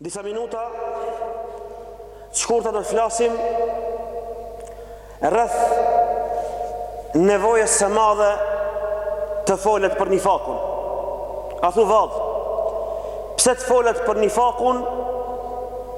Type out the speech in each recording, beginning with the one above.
Disa minuta të shkurta do të flasim rreth nevojës së madhe të folet për nifakun. A thu vad, pse të folet për nifakun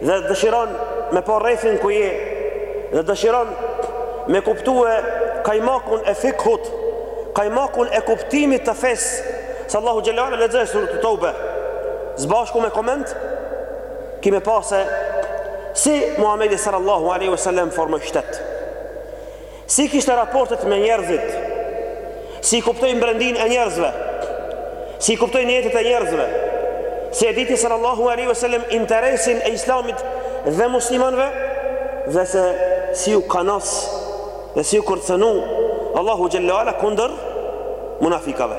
Dhe dëshiron me pa rrethin ku je dhe dëshiron me kuptue kajmakun e fikhut, kajmakun e kuptimit të fesë, së Allahut xhelle ala lexoje suretu Tobe, zbashku me koment, ki me pa se si Muhammedi sallallahu aleyhi wa sallam formoi shtet. Si i kishte raportet me njerëzit, si i kuptoi mbrendinë e njerëzve, si i kuptoi nijetet e njerëzve, si e diti sallallahu alaihi wasallam interesin e Islamit dhe muslimanëve dhe se si iu kanos dhe si iu kërcënu Allahu xhelle ue ala kundër munafikave.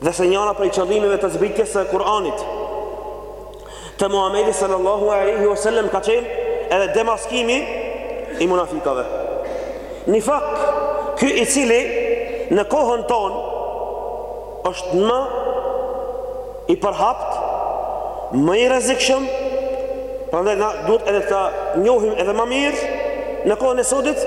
Dhe se njëra prej qëllimeve të zbritjes së Kur'anit te Muhamedi sallallahu alaihi wasallam ka qenë edhe demaskimi i munafikave. Nifaki, ky i cili në kohën tonë është ma i përhapt, më i rrezikshëm, prandaj na duhet edhe ta njohim edhe ma mirë në kohën e sodit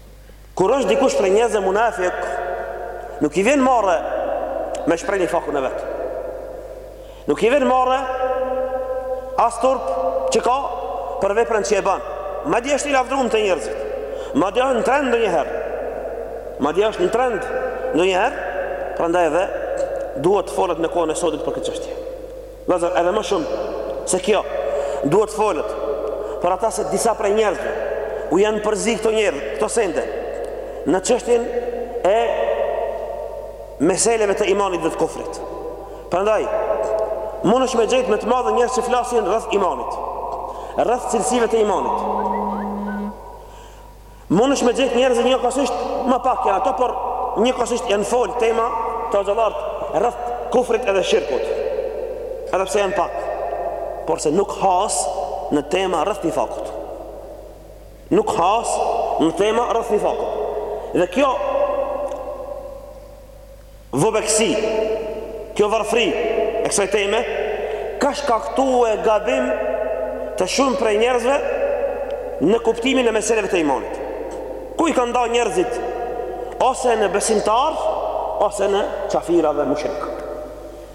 Kur është dikush prej njerëzve munafik, nuk i vjen marre me shpreh nifakun e vet. Nuk i vjen marre as turp që ka për veprën që e ban. Madje është i lavdruem te njerëzit. Madje është në trend ndonjëherë. Madje është në trend ndonjëherë, prandaj edhe duhet të folet në kohën e sotit për këtë çështje. Vëllezër, edhe më shumë se kjo, duhet folet për ata se disa prej njerëzve u janë përzi këto njerëz, këto sende në çështjen e meseleve të imanit dhe të kufrit. Prandaj, mundesh me gjetë me të madhe njerëz që flasin rreth imanit, rreth cilësive të imanit. Mundesh me gjetë njerëz e njëkohësisht ma pak janë ato, por njëkohësisht janë folë tema të atillë rreth kufrit edhe shirkut. Edhe pse janë pak, porse nuk has në tema rreth nifakut. Nuk has në tema rreth nifakut. Dhe kjo Vobekësi, kjo varfëri e kësaj teme ka shkaktue gabim te shumë prej njerëzve në kuptimin e meseleve të imanit. Ku i kanë nda njerëzit ose në besimtarë ose në qafira dhe mushrikë.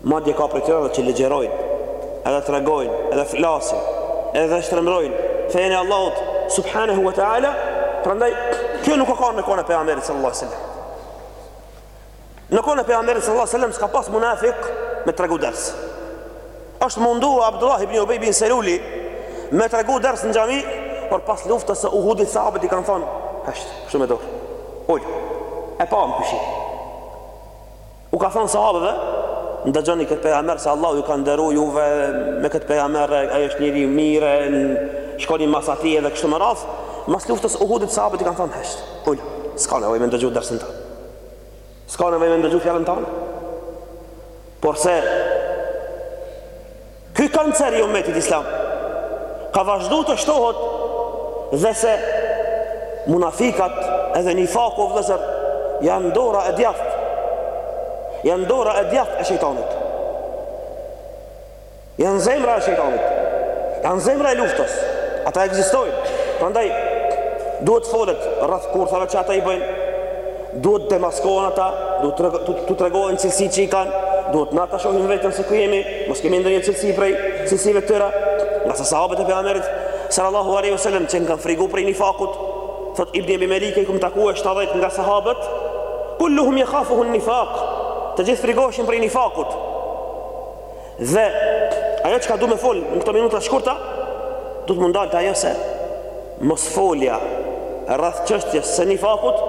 Madje ka prej tyne që ligjërojnë, edhe tregojnë, edhe flasin, edhe shtrembrojnë fenë e Allahut subhanahu wa taala, prandaj kjo nuk ka kanë në kohën e pejgamberit sallallahu alaihi wasallam. Në kohën e pejgamberit sallallahu alaihi wasallam s'ka pas munafik me tregu ders. Është mundu Abdullah ibn Ubay bin Seluli me tregu ders në xhami, por pas luftës së Uhudit sahabët i kanë thonë, "Hesht, shumë e dorë." Ul. E pa më kushi. U ka thënë sahabeve, Ndëgjoni këtë pejgamber se Allahu ju ka nderu juve me këtë pejgamber, ai është njeri i mirë, shkoni mas atij edhe kështu me radhë. Mas luftës së Uhudit sahabët i kanë thënë hesht. Ul, s'ka nevojë me ndëgju dersin tond. S'ka nevojë me ndëgju fjalën tonde. Porse Ky kancer i umetit islam ka vazhdu të shtohet dhe se munafikat edhe nifaku o vëllezër janë dora e djaft janë dora e djathtë e shejtanit janë zemra e shejtanit janë zemra e luftës ata ekzistojnë prandaj duhet folet rreth kurthave që ata i bëjnë Duhet të demaskohen ata, duhet të të, të tregohen cilësitë që i kanë, duhet na ta shohim veten se ku jemi, mos kemi ndonjë cilësi prej cilësive të tyre. Ngase sahabët e pejgamberit sallallahu alaihi wasallam janë kanë frigu prej nifakut, thotë Ibn Abi Mulejke kum takuar 70 nga sahabët, kulluhum yakhafu nifaq. Të gjithë frigoheshin prej nifakut. Dhe ajo çka du me fol në këto minuta të shkurta, do të mun dal te ajo se mosfolja rreth çështjes së nifakut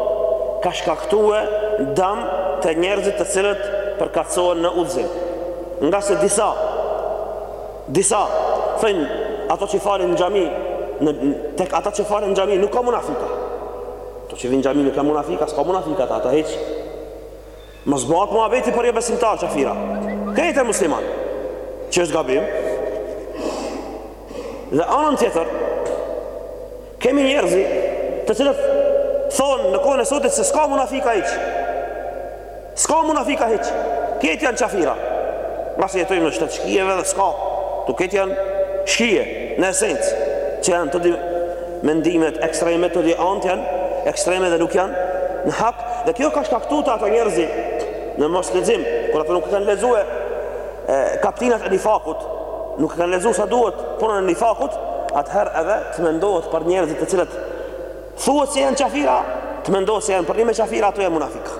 ka shkaktue dam te njerëzit të cilët përkatësohen në udhëzim. Ngase disa disa thojnë ato që falen në xhami në tek ata që falen në xhami nuk ka munafika. Ato që vijnë në xhami nuk ka munafika, s'ka munafika ata, ata hiç. Mos bëhet muhabeti për jobesimtar qafira. Krejt janë musliman. Që është gabim. Dhe anën tjetër kemi njerëzi të cilët thonë në kohën e sotit se s'ka munafika hiç. S'ka munafika hiç. Krejt janë qafira. Ngase jetojmë në shtet të shkijeve dhe s'ka. Këtu krejt janë shkije, në esencë, që janë të dy Mendimet ekstreme të dy anët janë ekstreme dhe nuk janë në hak dhe kjo ka shkaktu te ato njerëz në moslexim kur ato nuk e kanë lexue, kaptinat e nifakut nuk e kanë lexu sa duhet punën e nifakut atëherë edhe të mendohet për njerëzit të cilët thuhet se janë qafira të mendohet se janë përnime qafira ato janë munafika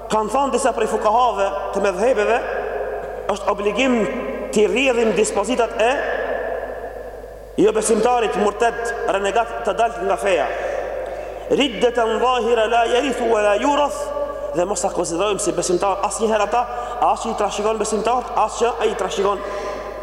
Kanë thënë disa prej fukahave të medhhebeve, është obligim t'i rrjedhim dispozitat e jobesimtarit murted, renegat të daltë nga feja. Riddeten dhahira la jerithu ue la jurath dhe mos ta konsiderojmë si besimtar asnjëherë ata, as që i trashëgon besimtarët, as që ai i trashëgon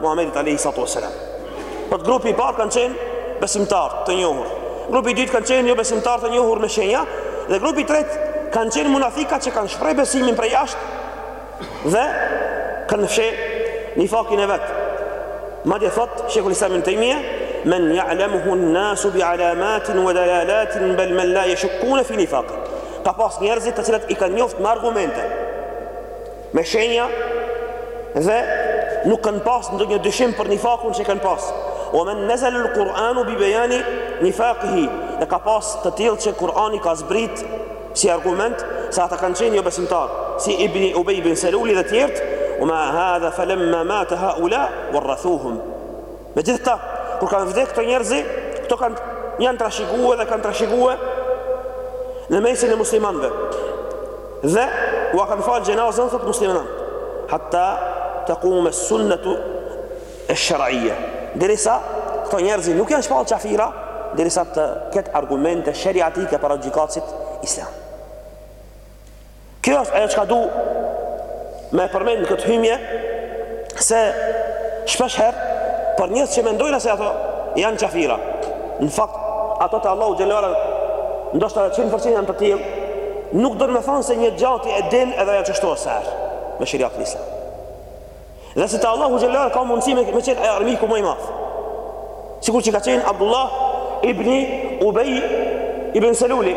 Muhamedit alayhi salatu wasalam. Po grupi i parë kanë qenë besimtarë të njohur. Grupi i dytë kanë qenë jo besimtarë të njohur me shenja dhe grupi i tretë kanë qenë munafika që kanë shpreh besimin prej jashtë dhe kanë fsheh nifakin e vet. Madje thot Sheikhul Islam ibn Taymija, "Men ya'lamuhu an-nasu bi alamatin wa dalalatin bal man la yashukkuna fi nifaqihi." Ka pas njerëzit të cilët i kanë njoftë me argumente. me shenja dhe nuk kanë pas ndonjë dyshim për nifakun që e kanë pas. Wa men nazala al-Qur'anu bi bayani nifaqihi. Dhe ka pas të tillë që Kur'ani ka zbrit si argument se ata kanë qenë jo besimtar, si Ibn Ubay ibn Salul dhe tjerët. Wa ma'a hadha falamma mata haula warathuhum. Megjithëkëta, kur kanë vdekë këto njerëzi, këto kanë janë trashigue dhe kanë trashigue në mesin e muslimanëve. Dhe ua kanë fal xhenazën, thot, muslimanë. Hatta taquma as-sunnatu ash-shar'iyya. Derisa këto njerëz nuk janë shpall qafira, derisa të ketë argumente shariatike para gjykatësit islam. Kjo është ajo çka du me e përmend në këtë hytbe se shpesh herë për njerëz që mendojnë se ato janë qafira. Në fakt, ato te Allahu xhelal ndoshta 100% janë të tillë, nuk don me thanë se një gja ti e din edhe ajo çështoj sa me shariat islam. Dhe se te Allahu xhelal ka mundësi me me qenë armiku ma i madh. Sikur që ka qenë Abdullah ibn Ubay ibn Saluli,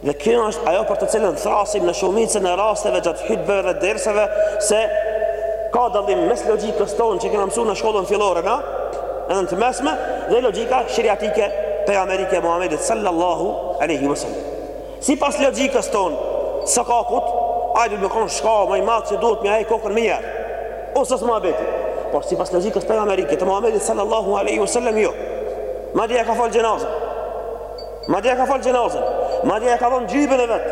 Dhe kjo është ajo për të cilën thrasim në shumicën e rasteve gjatë hytbeve dhe derseve se ka dallim mes logjikës tonë që kena msu në shkollën fillore na edhe në të mesme dhe logjika sheriatike pejgamberike Muhammedit sallallahu aleyhi wa sallam. Sipas logjikës tonë, sakaqut, ai duhet me konë shka, ma i madh që duhet me ja hjek kokën menjëherë, ose s'ma mbeti. Por sipas logjikës pejgamberike të Muhammedit sallallahu aleyhi wa sallam, jo. Madje ja ka falë xhenazën, Madje ja ka fal xhenazën, madje ja ka dhënë xhybën e vet.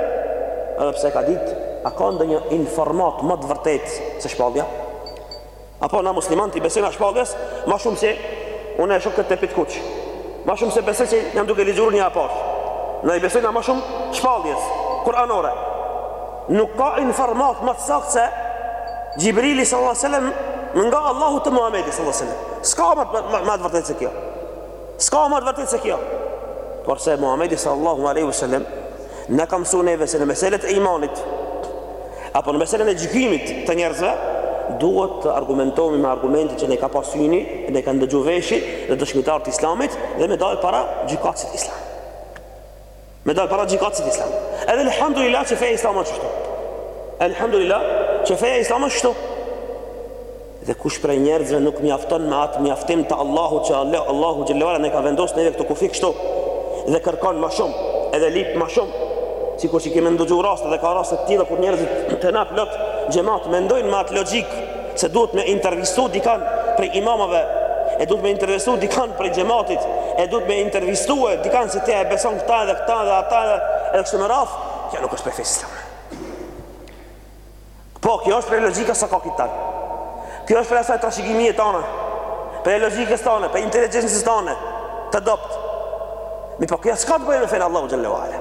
Edhe pse ka ditë, a ka ndonjë informat ma të vërtetë se shpallja? Apo na muslimanët i besojna shpalljes ma shumë se unë e shoh këtë tepih të kuq. Ma shumë se besoj se jam duke ligjëru njëtash. Na i besojna ma shumë shpalljes kuranore. Nuk ka informat ma të saktë se Xhibrili sallallahu alaihi wasallam nga Allahu te Muhamedi sallallahu alaihi wasallam. S'ka ma të vërtetë se kjo. Ska ma të vërtetë se kjo Por se Muhammedi sallallahu aleyhi ve sellem Na ka msu neve se në meselet e imanit Apo në meselen e gjykimit të njerëzve Duhet të argumentohemi me argumente që na ka pa syni Na ka ndëgju veshi dhe dëshmitarë të islamit Dhe me dalë para gjykatësit islam Me dalë para gjykatësit islam. Edhe elhamdulillah që feja islam është kështu. Elhamdulillah që feja islam është kështu. Dhe kush prej njerëzve nuk mjafton me atë mjaftim të Allahut që Allah, Allahu xhel-le ve ala na ka vendos neve këto kufi kështu. Dhe kërkon ma shumë, edhe lip ma shumë. Sikur që kemi ndëgju raste dhe ka raste të tilla kur njerëzit te na plot xhamat mendojnë me atë logjikë Se duhet me intervistu dikan prej imamave, e duhet me intervistu dikan prej xhematit, e duhet me intervistu dikan se a e beson këta dhe këta dhe ata dhe edhe kështu me radhë, kjo nuk është prej fesë islame. Po, kjo është prej logjikës sakate tonë. Kjo është prej asaj trashigimie tonë, prej logjikës tonë, prej inteligjencës tonë të dobët. Mirëpo, kjo s'ka të bojë me fenë e Allahut xhel-le ve ala.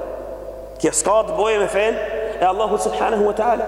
Kjo s'ka të bojë me fenë e Allahut Subhanahu Wa Ta'ala.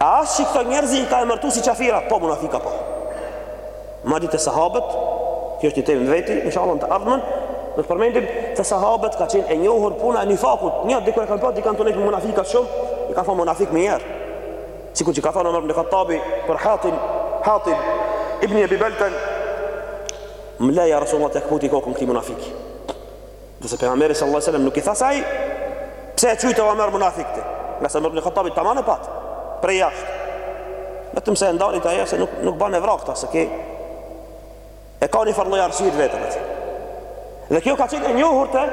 A është që këta njerëz i ka emërtu si qafira? Po, munafika po. Madje te sahabët, kjo është një temë në veti, inshallah në të ardhmen do ta përmendim, te sahabët ka qenë e njohur puna e nifakut, njeri kur e kanë pa dikan tu nejt me munafika shumë, i kanë thanë munafik menjëherë. Sikur që ka thanë Omer ibn Khattabi për Hatib, Hatib ibn Ebi Belten, më le ja Resulallah t'ia këputi kokën këtij munafiki. Po se pejgamberi sallallahu alajhi wasallam nuk i tha atij pse e qujte Omer munafik ti? Ngase Omer ibn Khattabi tamam e pat. Prej jashtë. Vetëm se e ndali ta se nuk nuk ban e vra ta se ke e ka një farë lloj arsyetimi vetëm atë. Dhe kjo ka qenë e njohur te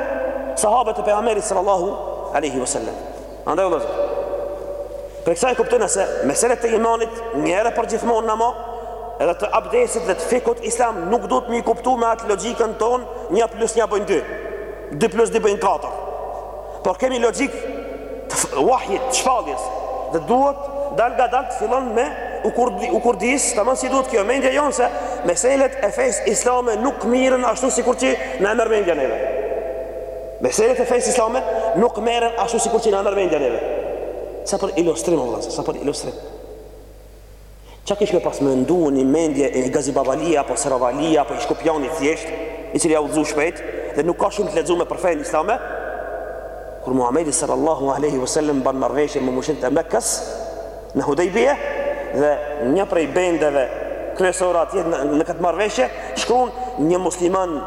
sahabët e pejgamberit sallallahu alaihi wasallam. Andaj o vllezër, prej kësaj kuptojmë se meselet e imanit një herë përgjithmonë na ma, edhe të abdesit dhe të fikhut islam nuk duhet me i kuptu me atë logjikën tonë një plus një bëjnë dy dy plus dy bëjnë katër por kemi logjikë të vahjit, të shpalljes dhe duhet dalngadalë të fillon me u kurdi, u kurdis tamam si duhet kjo mendja jonë se meselet e fesë islame nuk merren ashtu sikur që na e merr mendja neve Meselet e fesë islame nuk merren ashtu sikur që na merr mendja neve. Sa për ilustrim o vëllazë, sa për ilustrim. Çka kish me pas menduar një mendje e një gazibavalia apo serovalia apo një shkupjani thjesht, i cili a udhëzu shpejt dhe nuk ka shumë të lexume për fenë islame, kur Muhamedi sallallahu alaihi wasallam ban marrëveshje me mushrikët e Mekës, në Hudejbije dhe një prej bendeve kryesore atje në, në këtë marveshje shkruan një musliman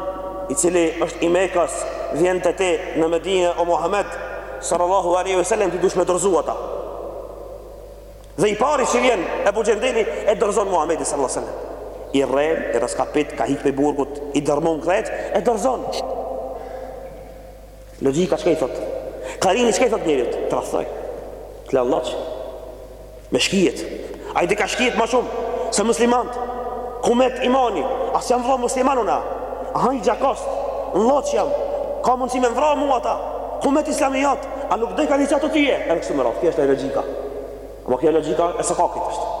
i cili është i Mekës vjen te ti në Medinë o Muhammed sallallahu alaihi wasallam ti duhesh me dorzu ata dhe i pari që vjen Ebu Xhendeli e dorzon Muhammedi sallallahu alaihi wasallam i rrehm i raskapit ka hik prej burgut i dërmum krejt e dorzon Logjika çka i thot? Karini çka i thot njeriut? Tradhtoi. T'la n'lloç. Me shkijet. Ai i dojka shkijet më shumë se muslimant. Ku met imani? A s'jam vëlla musliman unë? Aha i gjakost. N'lloç jam. Ka mundësi me m'vra mua ata. Ku met islami jot? A nuk do ka një qato tyje? Edhe kështu me radh, kjo është logjika. Apo kjo logjika e sokakit është.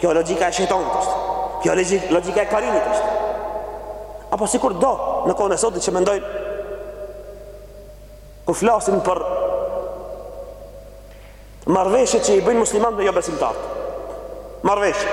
Kjo logjika e shejtanit është. Kjo logjika e karinit është. Apo sikur do në kohën e sotit që mendojnë kur flasin për marrëveshjet që i bëjnë muslimanët me jobesimtarët. Marrëveshje.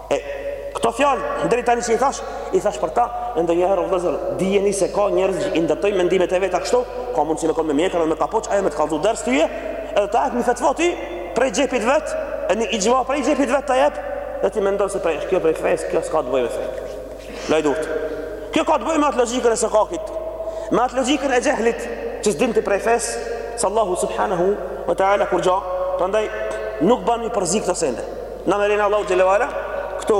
E këto fjalë deri tani që i thash, i thash për ta, e ndonjëherë o vëllazër, dijeni se ka njerëz që i ndërtojnë mendimet e veta kështu, ka mundësi me kon me mjekër dhe me kapuç, ai me të kallzu ders tyje, edhe ta jep një fetva ty prej xhepit vet, e një ixhma prej xhepit vet ta jep, dhe ti mendon se prej kjo prej fesë, kjo s'ka të bëjë me fe. Laj durt. Kjo ka të bëjë me atë logjikën e sokakit, me atë logjikën e xhehlit që s'din ti prej fes së Allahut subhanahu wa taala kurgjo, prandaj nuk bën me i përzi këto sende. Na me lejen e Allahut xhelle ve ala këtu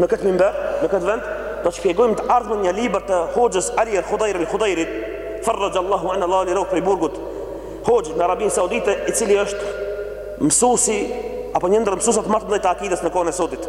në këtë mimber, në këtë vend, do të shpjegojmë në të ardhmen një libër të Hoxhës Ali al-Khudair al-Khudairit, farraj Allahu anhu, Allahu e liroftë prej burgut. Hoxhë në Arabinë Saudite, i cili është mësuesi apo një ndër mësuesat më të mëdhenj të akidës në kohën e sotit.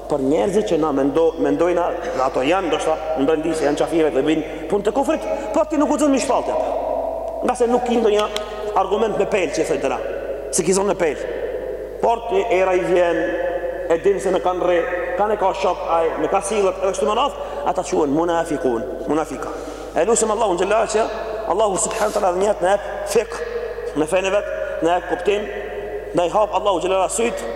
Por njerëzit që na mendojna se ata janë ndoshta në brendësi janë qafirë dhe bëjnë punë të kufrit, por ti nuk guxon mi shpall ti ata. Ngase nuk ki ndonjë argument me pelë që i thojna, se ki zon me pelë. Por ti era i vjen, e din se me kan rri, kan e ka shok, ai, n'ka sillet, edhe kështu me radhë, ata quhen munafikun, munafika. E lusim Allahun xhelle që Allahu subhanahu teala t'na jep teufik, në fenë e vet, t'na jep kuptim, t'na i hap Allahu xhelle sytë,